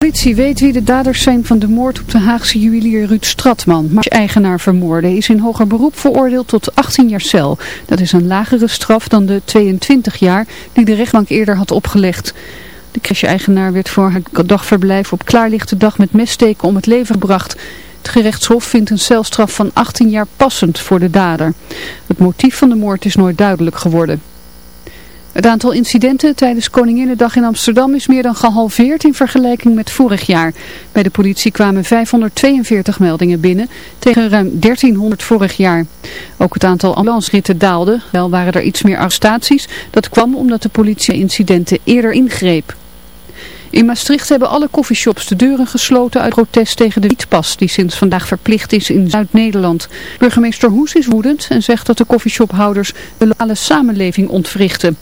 De politie weet wie de daders zijn van de moord op de Haagse juwelier Ruud Stratman. Maar eigenaar vermoorden is in hoger beroep veroordeeld tot 18 jaar cel. Dat is een lagere straf dan de 22 jaar die de rechtbank eerder had opgelegd. De crèche-eigenaar werd voor het dagverblijf op klaarlichte dag met messteken om het leven gebracht. Het gerechtshof vindt een celstraf van 18 jaar passend voor de dader. Het motief van de moord is nooit duidelijk geworden. Het aantal incidenten tijdens Koninginnedag in Amsterdam is meer dan gehalveerd in vergelijking met vorig jaar. Bij de politie kwamen 542 meldingen binnen tegen ruim 1300 vorig jaar. Ook het aantal ambulansritten daalde. Wel waren er iets meer arrestaties. Dat kwam omdat de politie incidenten eerder ingreep. In Maastricht hebben alle koffieshops de deuren gesloten uit protest tegen de wietpas die sinds vandaag verplicht is in Zuid-Nederland. Burgemeester Hoes is woedend en zegt dat de koffieshophouders de lokale samenleving ontwrichten.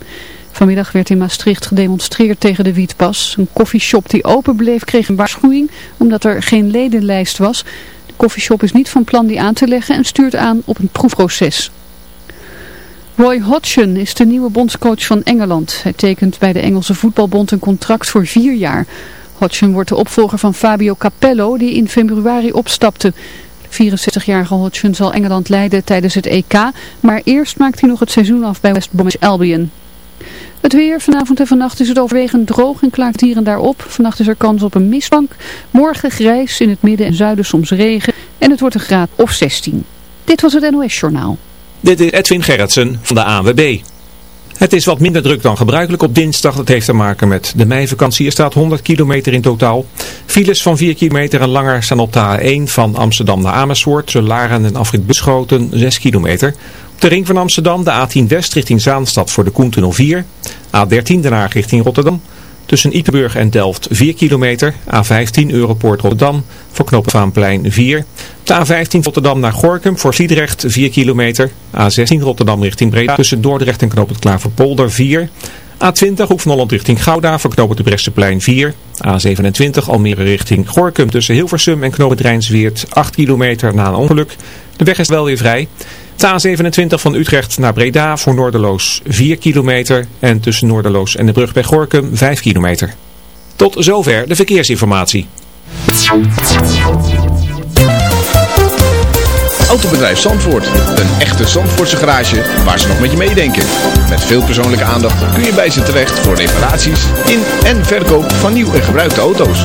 Vanmiddag werd in Maastricht gedemonstreerd tegen de wietpas. Een koffieshop die open bleef kreeg een waarschuwing omdat er geen ledenlijst was. De koffieshop is niet van plan die aan te leggen en stuurt aan op een proefproces. Roy Hodgson is de nieuwe bondscoach van Engeland. Hij tekent bij de Engelse voetbalbond een contract voor vier jaar. Hodgson wordt de opvolger van Fabio Capello die in februari opstapte. De 64-jarige Hodgson zal Engeland leiden tijdens het EK, maar eerst maakt hij nog het seizoen af bij West Bromwich Albion. Het weer, vanavond en vannacht is het overwegend droog en klaart hier en daar op. Vannacht is er kans op een mistbank. Morgen grijs, in het midden en zuiden soms regen en het wordt een graad of 16. Dit was het NOS Journaal. Dit is Edwin Gerritsen van de ANWB. Het is wat minder druk dan gebruikelijk op dinsdag. Dat heeft te maken met de meivakantie. Er staat 100 kilometer in totaal. Files van 4 kilometer en langer staan op de A1 van Amsterdam naar Amersfoort. Laren en Afrit Beschoten 6 kilometer. Op de ring van Amsterdam de A10 West richting Zaanstad voor de Koentunnel 4. A13 daarna richting Rotterdam. Tussen Ippenburg en Delft 4 kilometer. A15 Europoort Rotterdam voor Knopenvaanplein 4. De A15 Rotterdam naar Gorkum voor Sliedrecht 4 kilometer. A16 Rotterdam richting Breda tussen Dordrecht en Knoop het Klaverpolder 4. A20 Hoek van Holland richting Gouda voor Knoop het de Bresseplein 4. A27 Almere richting Gorkum tussen Hilversum en Knoop het Rijnsweert 8 kilometer na een ongeluk. De weg is wel weer vrij. De A27 van Utrecht naar Breda voor Noorderloos 4 kilometer en tussen Noorderloos en de brug bij Gorkum 5 kilometer. Tot zover de verkeersinformatie. Autobedrijf Zandvoort. Een echte Zandvoortse garage waar ze nog met je meedenken. Met veel persoonlijke aandacht kun je bij ze terecht voor reparaties in en verkoop van nieuw en gebruikte auto's.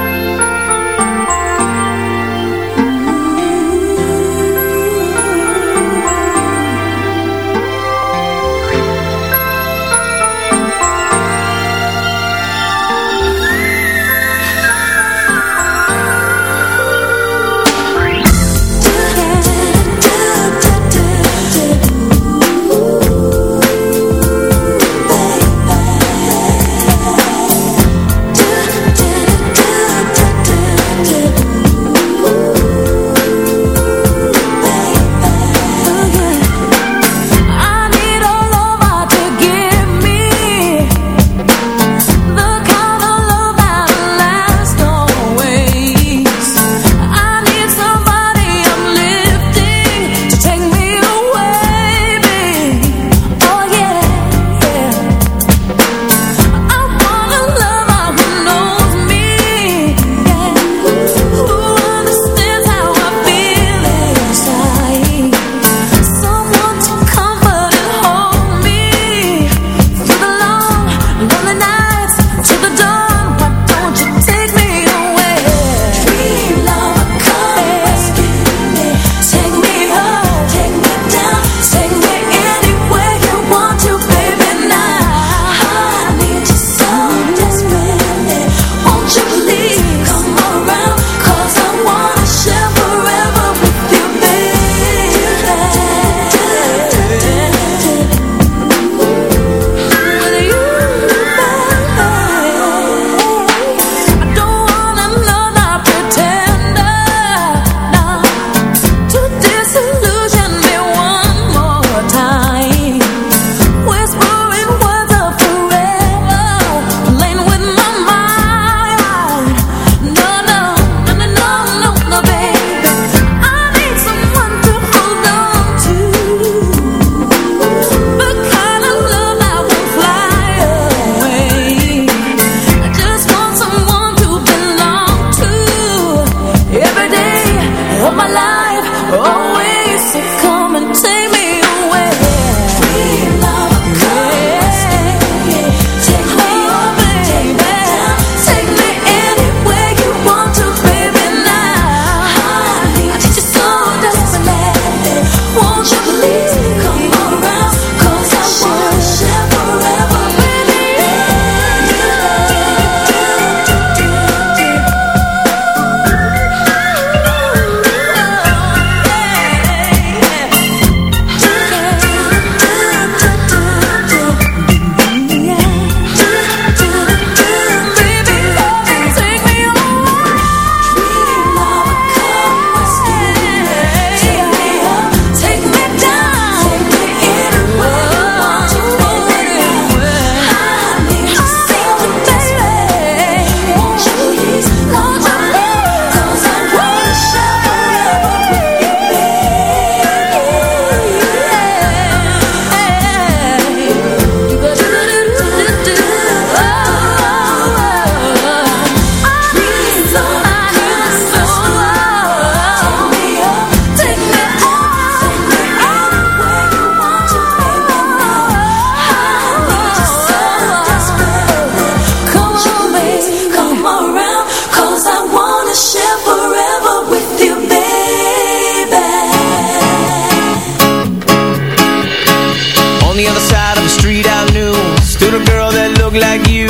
like you.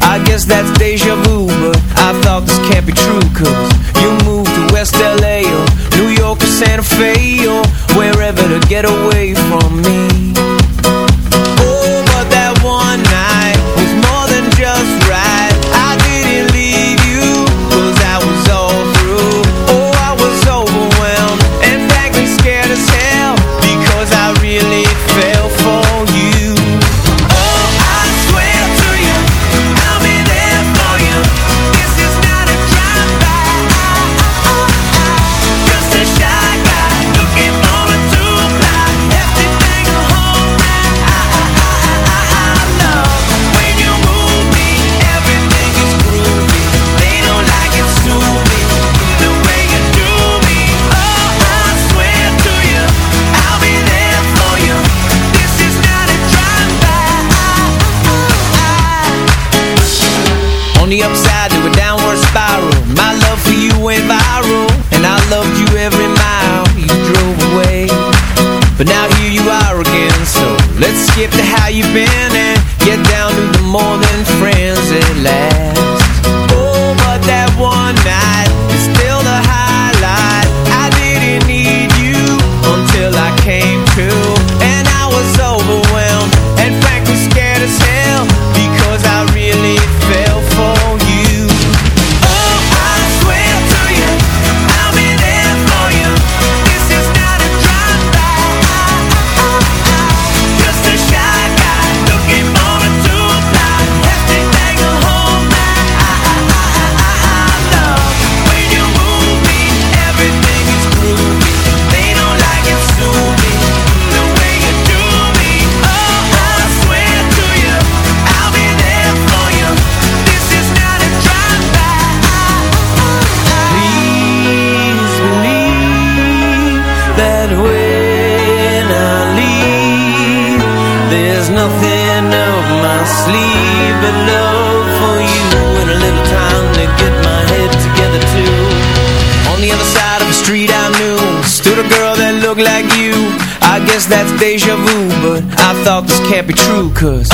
I guess that's deja vu. deja vu But I thought this can't be true Cause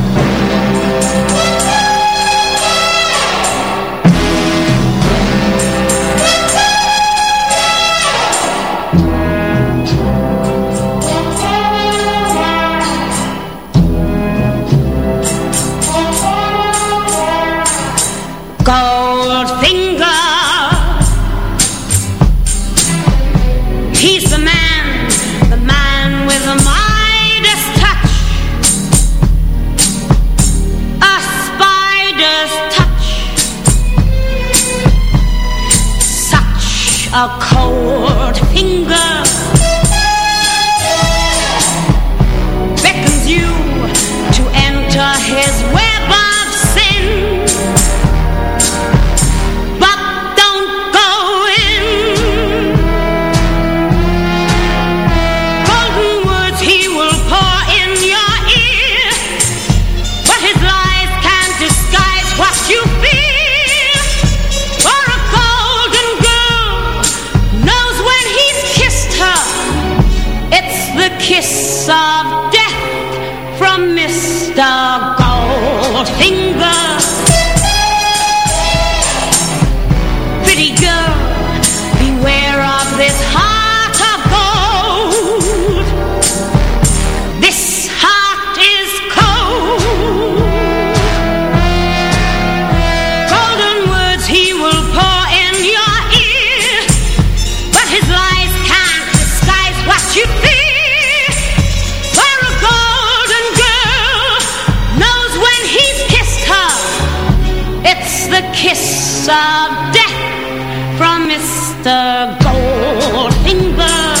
The kiss of death from Mr. Goldfinger.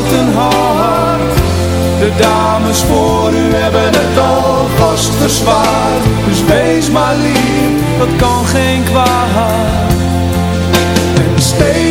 De dames voor u hebben het al vast verzwaard. Dus wees maar lief, dat kan geen kwaad. En stelen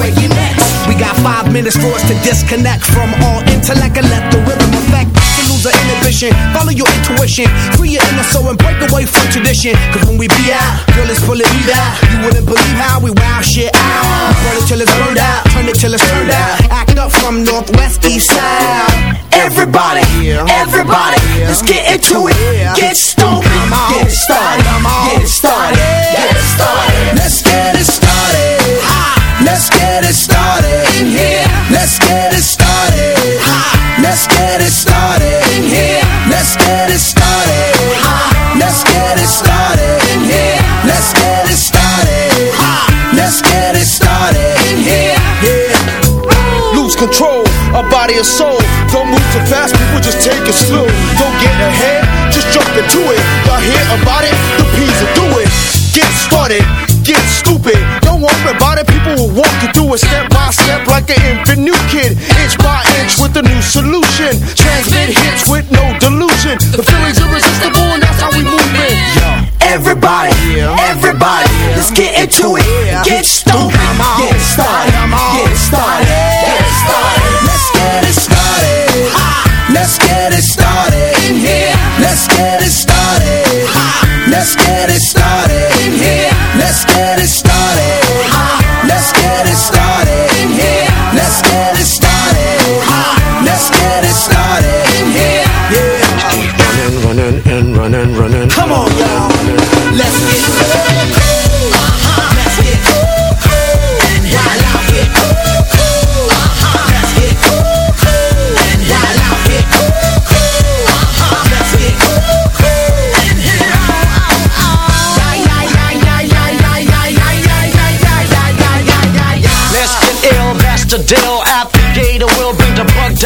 break your neck. We got five minutes for us to disconnect from all intellect and let the rhythm affect. To lose the inhibition, follow your intuition, free your inner soul and break away from tradition. Cause when we be out, girl, it's pulling me out. You wouldn't believe how we wow shit out. Burn it till it's burned out, turn it till it's turned out. Act up from northwest, east side. Everybody, everybody, let's get into it. Get stupid, get it started, get it started, get it started. Let's get it started. Let's get it started in here. Let's get it started. Let's get it started in here. Let's get it started. Let's get it started in here. Let's get it started. Let's get it started in here. Yeah. Lose control, a body and soul. Don't move too fast, people just take it slow. Don't get ahead, just jump into it. Y'all hear about it? It step by step like an infant new kid. Inch by inch with a new solution. Transmit hits with no delusion. The feeling's irresistible and that's how we move it. Everybody, everybody, let's get into it. Get stupid, get started, get started,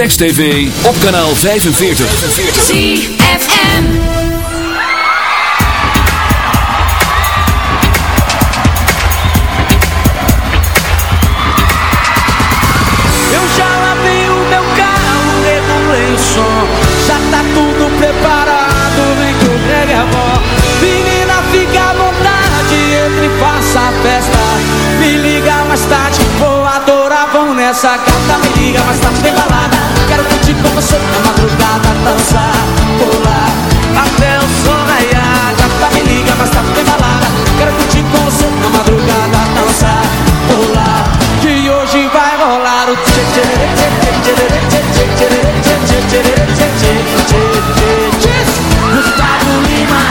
Text TV op kanaal 45. ZFM. Eu já lavei o meu carro, regulei o som. Já tá tudo preparado, vem que o reggae é bom. Menina, fica à vontade, entre e faça a festa. Me liga mais tarde, vou adorar, vão nessa carta. Me liga mais tarde, tem balada. Gustavo Lima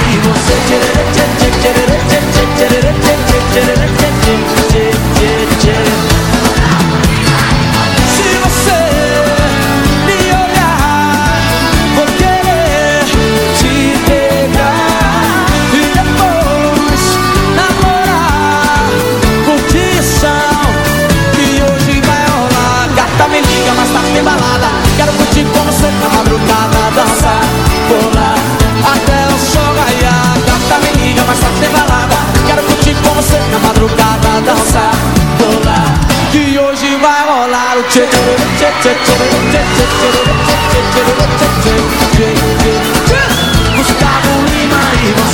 Gustavo Lima y vos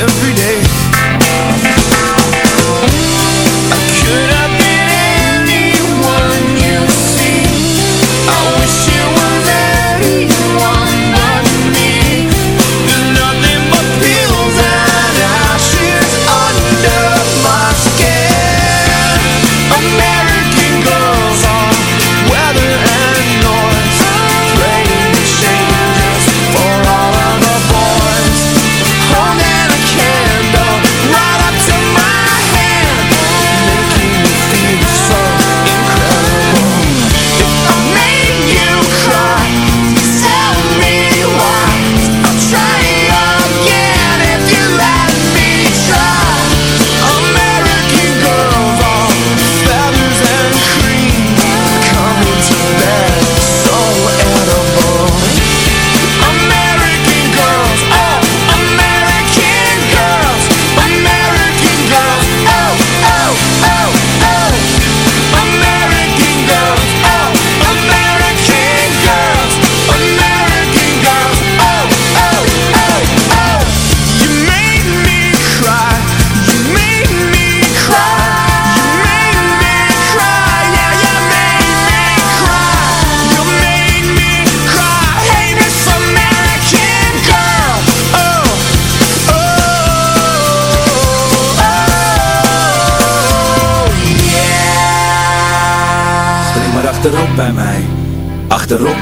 Every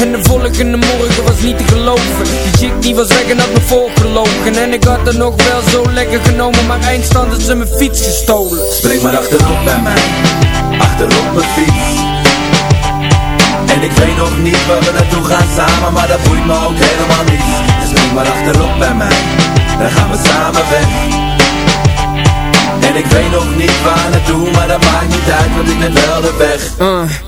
en de volgende morgen was niet te geloven Die chick die was weg en had me voorgelogen En ik had er nog wel zo lekker genomen Maar eindstand had ze mijn fiets gestolen Spring maar achterop bij mij, achterop mijn fiets. En ik weet nog niet waar we naartoe gaan samen, maar dat boeit me ook helemaal niet. Dus spring maar achterop bij mij, dan gaan we samen weg. En ik weet nog niet waar naartoe, maar dat maakt niet uit, want ik ben wel de weg. Uh.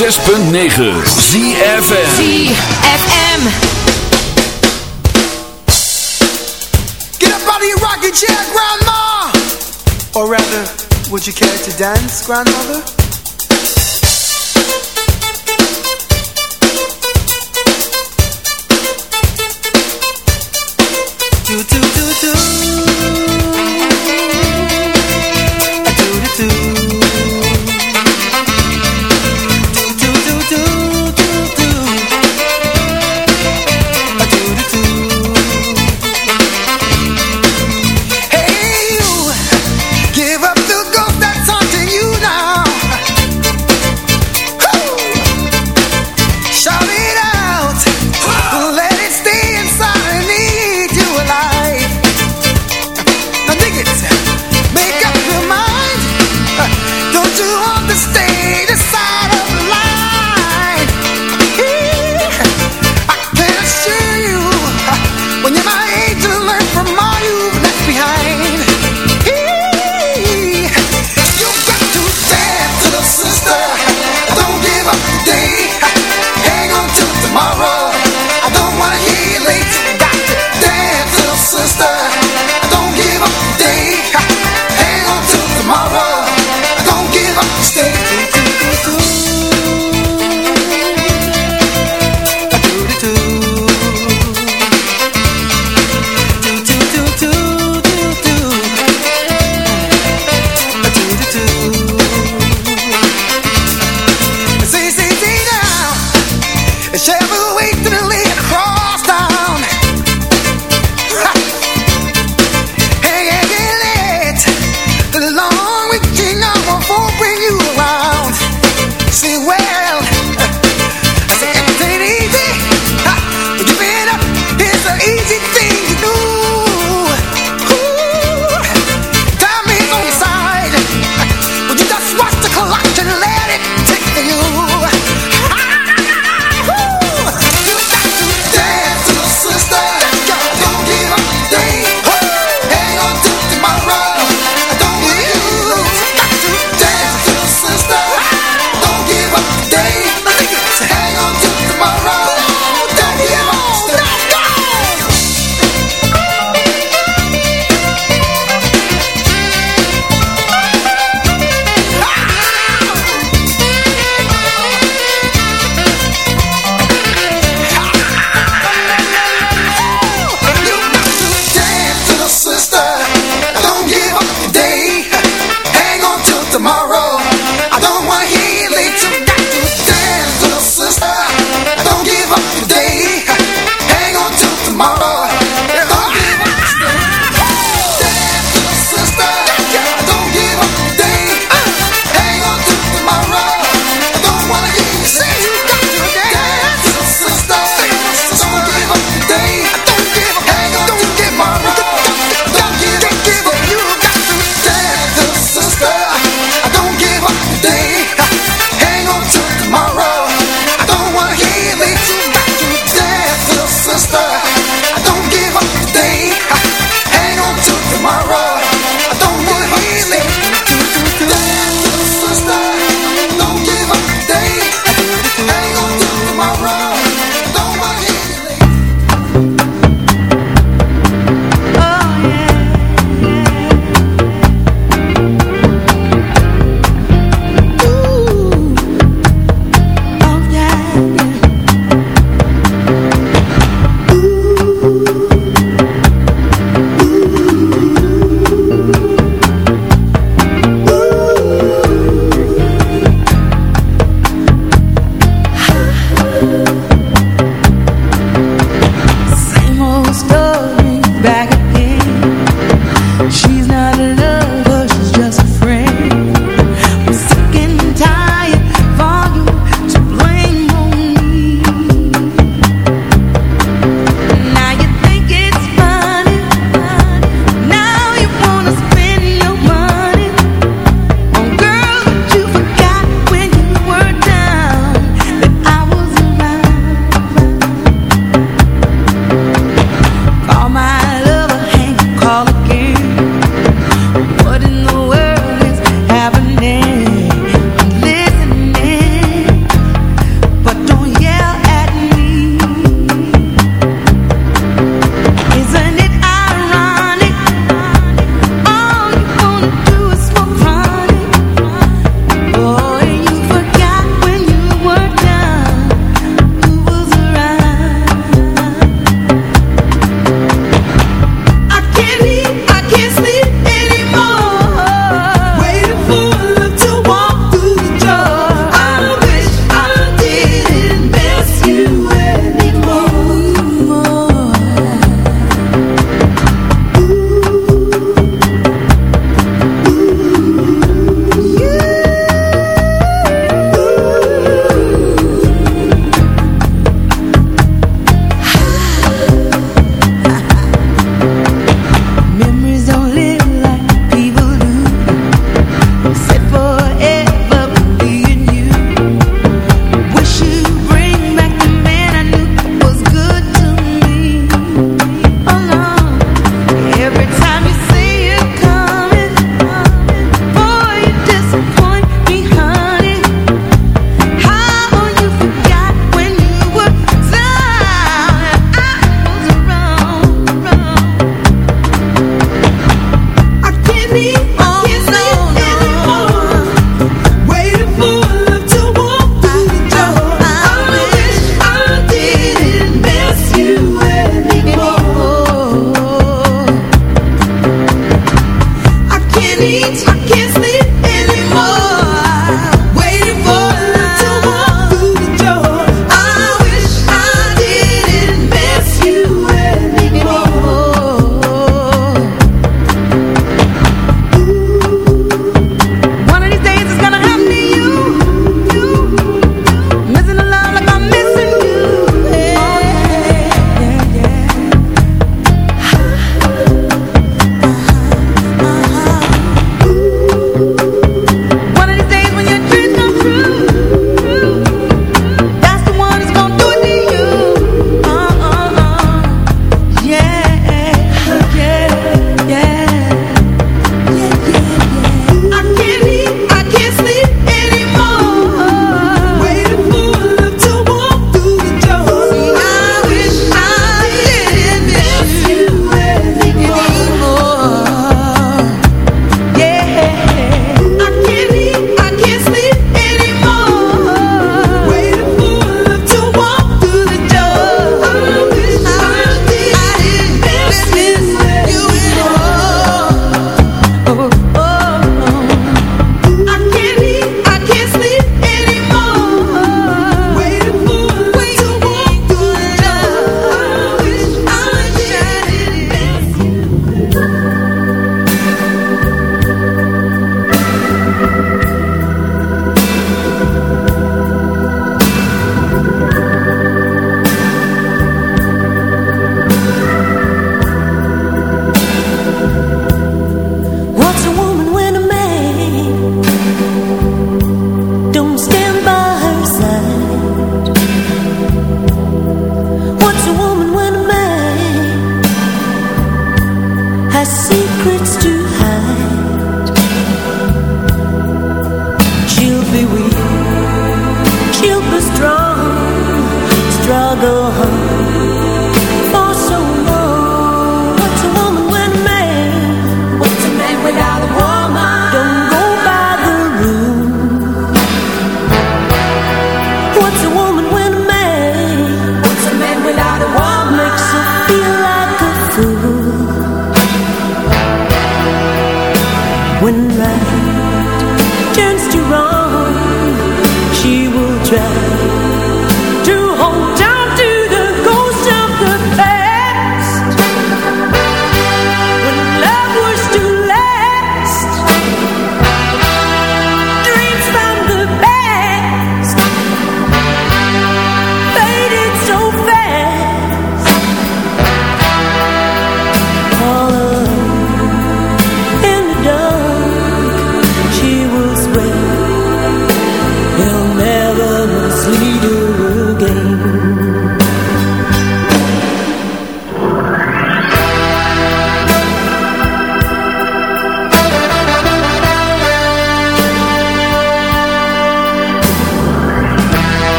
106.9 ZFM ZFM Get up out of your rocking chair, Grandma! Or rather, would you care to dance, Grandmother? Do, do, do, do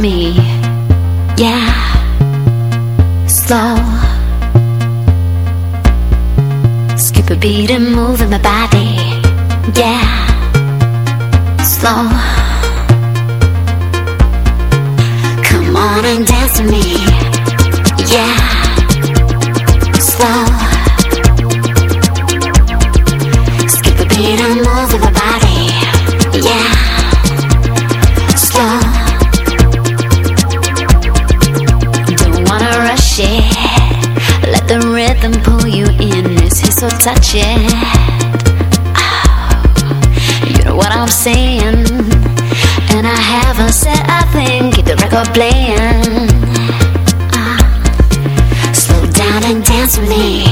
me. Yeah. Slow Skip a beat and move in my body. Yeah. Slow Oh, you know what I'm saying? And I haven't said a thing. Keep the record playing. Uh, slow down and dance with me.